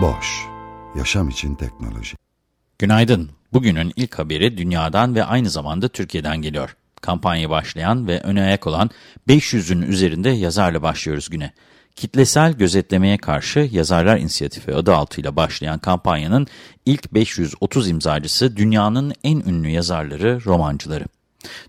Boş, yaşam için teknoloji. Günaydın. Bugünün ilk haberi dünyadan ve aynı zamanda Türkiye'den geliyor. Kampanya başlayan ve öne ayak olan 500'ün üzerinde yazarla başlıyoruz güne. Kitlesel gözetlemeye karşı Yazarlar İnisiyatifi adı altıyla başlayan kampanyanın ilk 530 imzacısı dünyanın en ünlü yazarları, romancıları.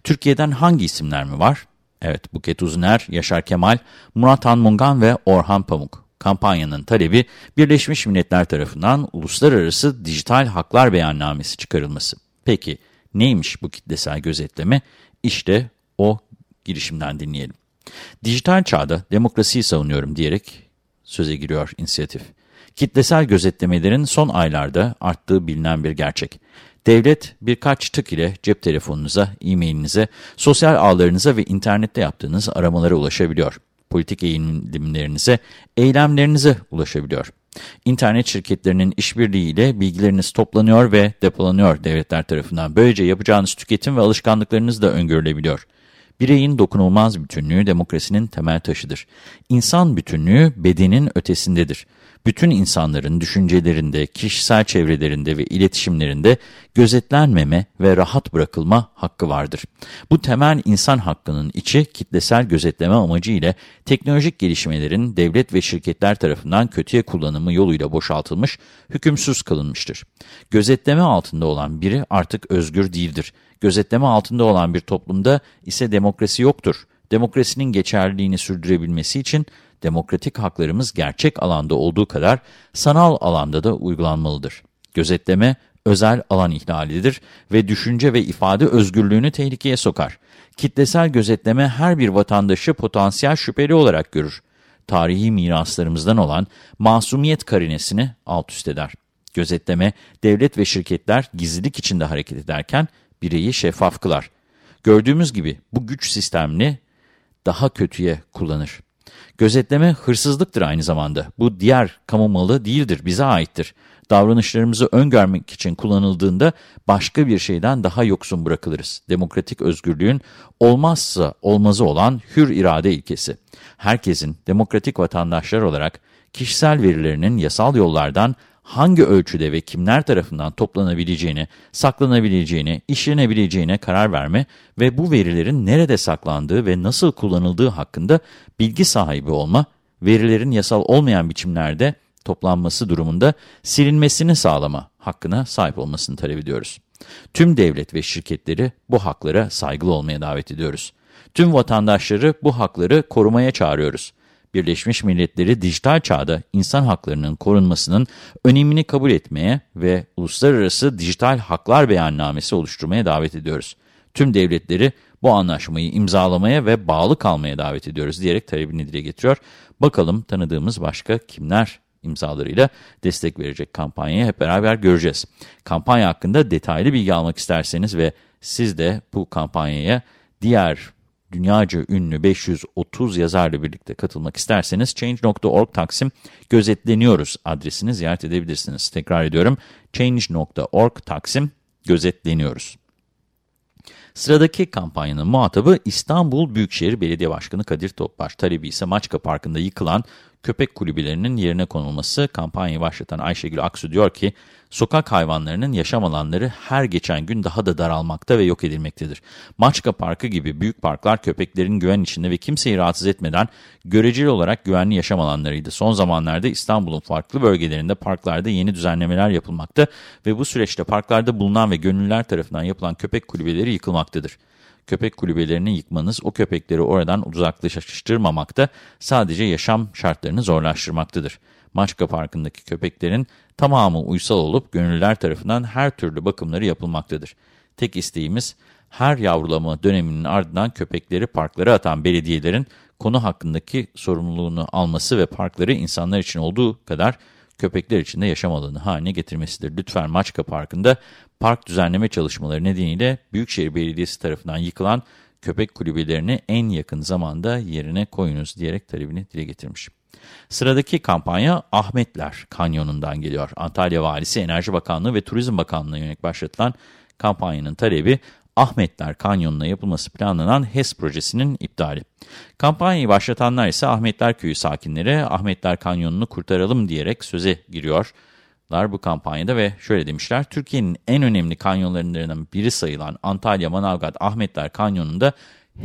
Türkiye'den hangi isimler mi var? Evet, Buket Uzuner, Yaşar Kemal, Murat Han Mungan ve Orhan Pamuk. Kampanyanın talebi Birleşmiş Milletler tarafından Uluslararası Dijital Haklar Beyannamesi çıkarılması. Peki neymiş bu kitlesel gözetleme? İşte o girişimden dinleyelim. Dijital çağda demokrasiyi savunuyorum diyerek söze giriyor inisiyatif. Kitlesel gözetlemelerin son aylarda arttığı bilinen bir gerçek. Devlet birkaç tık ile cep telefonunuza, e-mailinize, sosyal ağlarınıza ve internette yaptığınız aramalara ulaşabiliyor. Politik eğilimlerinize, eylemlerinize ulaşabiliyor. İnternet şirketlerinin işbirliğiyle bilgileriniz toplanıyor ve depolanıyor devletler tarafından. Böylece yapacağınız tüketim ve alışkanlıklarınız da öngörülebiliyor. Bireyin dokunulmaz bütünlüğü demokrasinin temel taşıdır. İnsan bütünlüğü bedenin ötesindedir. Bütün insanların düşüncelerinde, kişisel çevrelerinde ve iletişimlerinde gözetlenmeme ve rahat bırakılma hakkı vardır. Bu temel insan hakkının içi kitlesel gözetleme amacı ile teknolojik gelişmelerin devlet ve şirketler tarafından kötüye kullanımı yoluyla boşaltılmış, hükümsüz kılınmıştır. Gözetleme altında olan biri artık özgür değildir. Gözetleme altında olan bir toplumda ise demokrasi yoktur. Demokrasinin geçerliliğini sürdürebilmesi için demokratik haklarımız gerçek alanda olduğu kadar sanal alanda da uygulanmalıdır. Gözetleme özel alan ihlalidir ve düşünce ve ifade özgürlüğünü tehlikeye sokar. Kitlesel gözetleme her bir vatandaşı potansiyel şüpheli olarak görür. Tarihi miraslarımızdan olan masumiyet karinesini alt üst eder. Gözetleme, devlet ve şirketler gizlilik içinde hareket ederken bireyi şeffaf kılar. Gördüğümüz gibi bu güç sistemini daha kötüye kullanır. Gözetleme hırsızlıktır aynı zamanda. Bu diğer kamu malı değildir, bize aittir. Davranışlarımızı öngörmek için kullanıldığında başka bir şeyden daha yoksun bırakılırız. Demokratik özgürlüğün olmazsa olmazı olan hür irade ilkesi. Herkesin demokratik vatandaşlar olarak kişisel verilerinin yasal yollardan hangi ölçüde ve kimler tarafından toplanabileceğini, saklanabileceğini, işlenebileceğine karar verme ve bu verilerin nerede saklandığı ve nasıl kullanıldığı hakkında bilgi sahibi olma, verilerin yasal olmayan biçimlerde toplanması durumunda silinmesini sağlama hakkına sahip olmasını talep ediyoruz. Tüm devlet ve şirketleri bu haklara saygılı olmaya davet ediyoruz. Tüm vatandaşları bu hakları korumaya çağırıyoruz. Birleşmiş Milletleri dijital çağda insan haklarının korunmasının önemini kabul etmeye ve Uluslararası Dijital Haklar Beyannamesi oluşturmaya davet ediyoruz. Tüm devletleri bu anlaşmayı imzalamaya ve bağlı kalmaya davet ediyoruz diyerek talebini dile getiriyor. Bakalım tanıdığımız başka kimler imzalarıyla destek verecek kampanyayı hep beraber göreceğiz. Kampanya hakkında detaylı bilgi almak isterseniz ve siz de bu kampanyaya diğer dünyaca ünlü 530 yazarla birlikte katılmak isterseniz change.org taksim gözetleniyoruz adresini ziyaret edebilirsiniz. Tekrar ediyorum change.org taksim gözetleniyoruz. Sıradaki kampanyanın muhatabı İstanbul Büyükşehir Belediye Başkanı Kadir Topbaş. Talebi ise Maçka Parkı'nda yıkılan köpek kulübelerinin yerine konulması. Kampanyayı başlatan Ayşegül Aksu diyor ki, sokak hayvanlarının yaşam alanları her geçen gün daha da daralmakta ve yok edilmektedir. Maçka Parkı gibi büyük parklar köpeklerin güven içinde ve kimseyi rahatsız etmeden göreceli olarak güvenli yaşam alanlarıydı. Son zamanlarda İstanbul'un farklı bölgelerinde parklarda yeni düzenlemeler yapılmakta ve bu süreçte parklarda bulunan ve gönüllüler tarafından yapılan köpek kulübeleri yıkılmaktadır köpek kulübelerini yıkmanız o köpekleri oradan uzaklaştırmamakta, sadece yaşam şartlarını zorlaştırmaktadır. Maçka Parkı'ndaki köpeklerin tamamı uysal olup gönüllüler tarafından her türlü bakımları yapılmaktadır. Tek isteğimiz her yavrulama döneminin ardından köpekleri parklara atan belediyelerin konu hakkındaki sorumluluğunu alması ve parkları insanlar için olduğu kadar köpekler için de yaşam alanı haline getirmesidir. Lütfen Maçka Parkı'nda park düzenleme çalışmaları nedeniyle Büyükşehir Belediyesi tarafından yıkılan köpek kulübelerini en yakın zamanda yerine koyunuz diyerek talebini dile getirmiş. Sıradaki kampanya Ahmetler Kanyonu'ndan geliyor. Antalya Valisi, Enerji Bakanlığı ve Turizm Bakanlığı'na yönelik başlatılan kampanyanın talebi Ahmetler Kanyonu'na yapılması planlanan HES projesinin iptali. Kampanyayı başlatanlar ise Ahmetler Köyü sakinleri Ahmetler Kanyonu'nu kurtaralım diyerek söze giriyorlar bu kampanyada ve şöyle demişler. Türkiye'nin en önemli kanyonlarından biri sayılan Antalya, Manavgat, Ahmetler Kanyonu'nda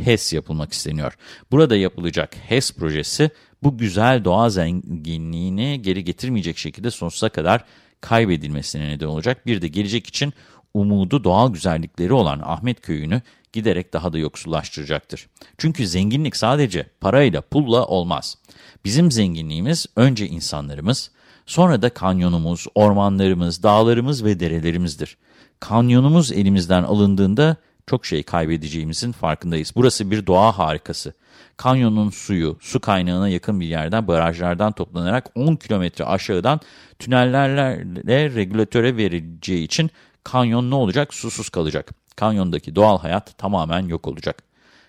HES yapılmak isteniyor. Burada yapılacak HES projesi bu güzel doğa zenginliğini geri getirmeyecek şekilde sonsuza kadar kaybedilmesine neden olacak. Bir de gelecek için umudu doğal güzellikleri olan Ahmet Köyü'nü giderek daha da yoksullaştıracaktır. Çünkü zenginlik sadece parayla, pulla olmaz. Bizim zenginliğimiz önce insanlarımız, sonra da kanyonumuz, ormanlarımız, dağlarımız ve derelerimizdir. Kanyonumuz elimizden alındığında çok şey kaybedeceğimizin farkındayız. Burası bir doğa harikası. Kanyonun suyu, su kaynağına yakın bir yerden barajlardan toplanarak 10 kilometre aşağıdan tünellerle regülatöre verileceği için kanyon ne olacak? Susuz kalacak. Kanyondaki doğal hayat tamamen yok olacak.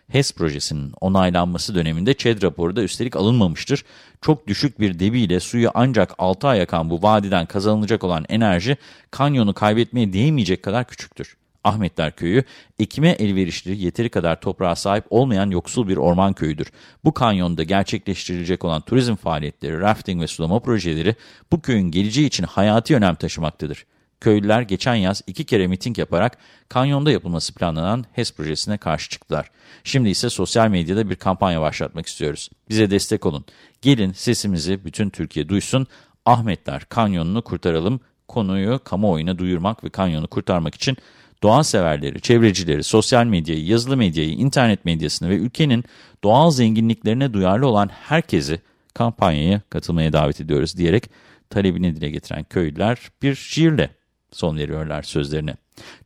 HES projesinin onaylanması döneminde ÇED raporu da üstelik alınmamıştır. Çok düşük bir debiyle suyu ancak 6 ay yakan bu vadiden kazanılacak olan enerji kanyonu kaybetmeye değmeyecek kadar küçüktür. Ahmetler Köyü, ekime elverişli yeteri kadar toprağa sahip olmayan yoksul bir orman köyüdür. Bu kanyonda gerçekleştirilecek olan turizm faaliyetleri, rafting ve sulama projeleri bu köyün geleceği için hayati önem taşımaktadır. Köylüler geçen yaz iki kere miting yaparak kanyonda yapılması planlanan HES projesine karşı çıktılar. Şimdi ise sosyal medyada bir kampanya başlatmak istiyoruz. Bize destek olun. Gelin sesimizi bütün Türkiye duysun. Ahmetler kanyonunu kurtaralım. Konuyu kamuoyuna duyurmak ve kanyonu kurtarmak için doğa severleri, çevrecileri, sosyal medyayı, yazılı medyayı, internet medyasını ve ülkenin doğal zenginliklerine duyarlı olan herkesi kampanyaya katılmaya davet ediyoruz diyerek talebini dile getiren köylüler bir şiirle son veriyorlar sözlerini.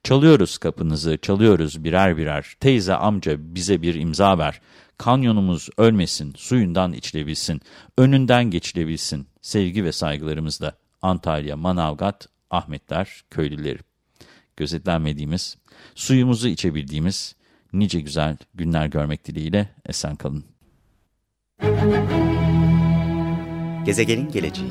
Çalıyoruz kapınızı, çalıyoruz birer birer. Teyze, amca bize bir imza ver. Kanyonumuz ölmesin, suyundan içilebilsin, önünden geçilebilsin. Sevgi ve saygılarımızla Antalya, Manavgat, Ahmetler, köylüleri. Gözetlenmediğimiz, suyumuzu içebildiğimiz nice güzel günler görmek dileğiyle esen kalın. Gezegenin geleceği